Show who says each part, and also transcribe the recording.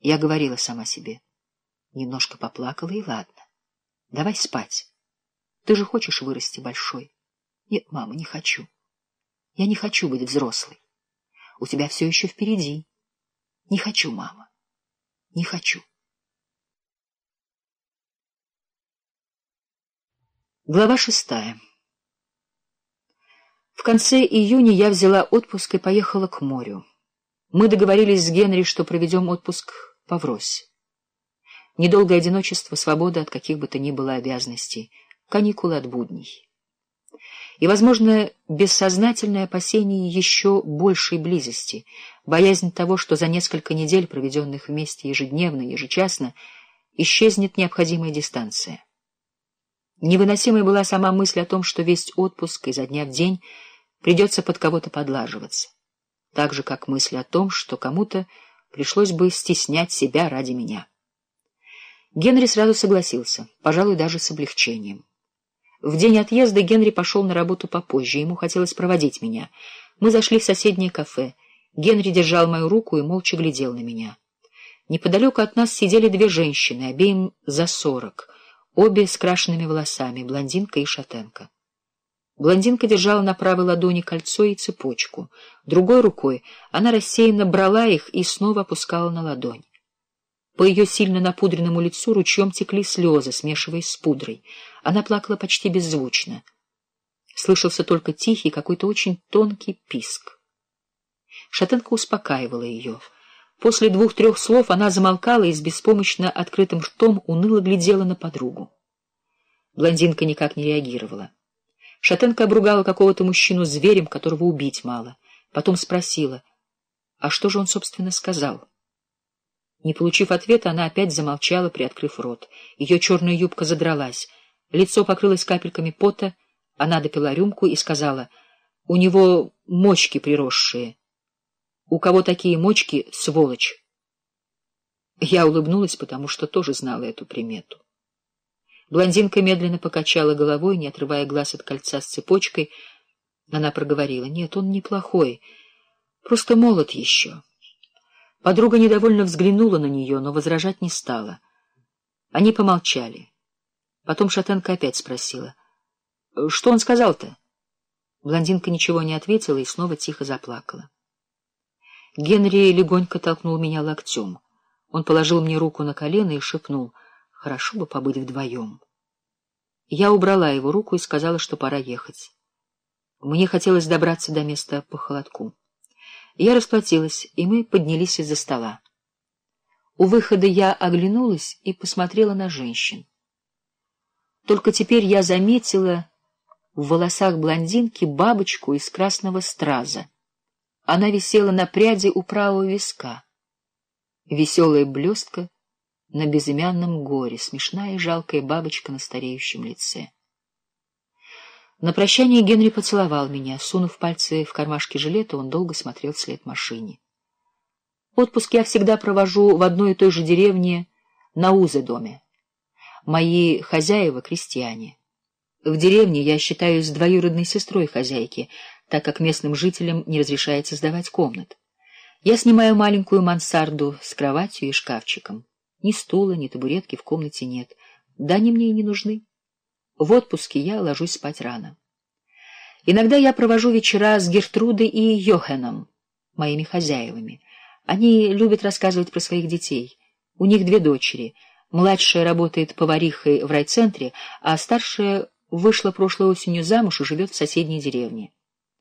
Speaker 1: Я говорила сама себе. Немножко поплакала, и ладно. Давай спать. Ты же хочешь вырасти большой. Нет, мама, не хочу. Я не хочу быть взрослой. У тебя все еще впереди. Не хочу, мама. Не хочу. Глава шестая. В конце июня я взяла отпуск и поехала к морю. Мы договорились с Генри, что проведем отпуск по Вросе. Недолгое одиночество, свобода от каких бы то ни было обязанностей, каникулы от будней. И, возможно, бессознательное опасение еще большей близости, боязнь того, что за несколько недель, проведенных вместе ежедневно, ежечасно, исчезнет необходимая дистанция. Невыносимой была сама мысль о том, что весь отпуск изо дня в день придется под кого-то подлаживаться, так же, как мысль о том, что кому-то пришлось бы стеснять себя ради меня. Генри сразу согласился, пожалуй, даже с облегчением. В день отъезда Генри пошел на работу попозже, ему хотелось проводить меня. Мы зашли в соседнее кафе. Генри держал мою руку и молча глядел на меня. Неподалеку от нас сидели две женщины, обеим за сорок, обе с крашенными волосами, блондинка и шатенка. Блондинка держала на правой ладони кольцо и цепочку. Другой рукой она рассеянно брала их и снова опускала на ладонь. По ее сильно напудренному лицу ручьем текли слезы, смешиваясь с пудрой. Она плакала почти беззвучно. Слышался только тихий, какой-то очень тонкий писк. Шатенка успокаивала ее. После двух-трех слов она замолкала и с беспомощно открытым ртом уныло глядела на подругу. Блондинка никак не реагировала. Шатенка обругала какого-то мужчину зверем, которого убить мало. Потом спросила, а что же он, собственно, сказал? Не получив ответа, она опять замолчала, приоткрыв рот. Ее черная юбка задралась, лицо покрылось капельками пота, она допила рюмку и сказала, «У него мочки приросшие. У кого такие мочки, сволочь?» Я улыбнулась, потому что тоже знала эту примету. Блондинка медленно покачала головой, не отрывая глаз от кольца с цепочкой. Она проговорила, «Нет, он неплохой, просто молод еще». Подруга недовольно взглянула на нее, но возражать не стала. Они помолчали. Потом Шатенка опять спросила. — Что он сказал-то? Блондинка ничего не ответила и снова тихо заплакала. Генри легонько толкнул меня локтем. Он положил мне руку на колено и шепнул, «Хорошо бы побыть вдвоем». Я убрала его руку и сказала, что пора ехать. Мне хотелось добраться до места по холодку. Я расплатилась, и мы поднялись из-за стола. У выхода я оглянулась и посмотрела на женщин. Только теперь я заметила в волосах блондинки бабочку из красного страза. Она висела на пряди у правого виска. Веселая блестка на безымянном горе, смешная и жалкая бабочка на стареющем лице. На прощание Генри поцеловал меня. Сунув пальцы в кармашки жилета, он долго смотрел вслед машине. Отпуск я всегда провожу в одной и той же деревне на Узе-доме. Мои хозяева — крестьяне. В деревне я считаюсь двоюродной сестрой хозяйки, так как местным жителям не разрешается сдавать комнат. Я снимаю маленькую мансарду с кроватью и шкафчиком. Ни стула, ни табуретки в комнате нет. Да они мне и не нужны. В отпуске я ложусь спать рано. Иногда я провожу вечера с Гертрудой и Йохеном, моими хозяевами. Они любят рассказывать про своих детей. У них две дочери. Младшая работает поварихой в райцентре, а старшая вышла прошлой осенью замуж и живет в соседней деревне.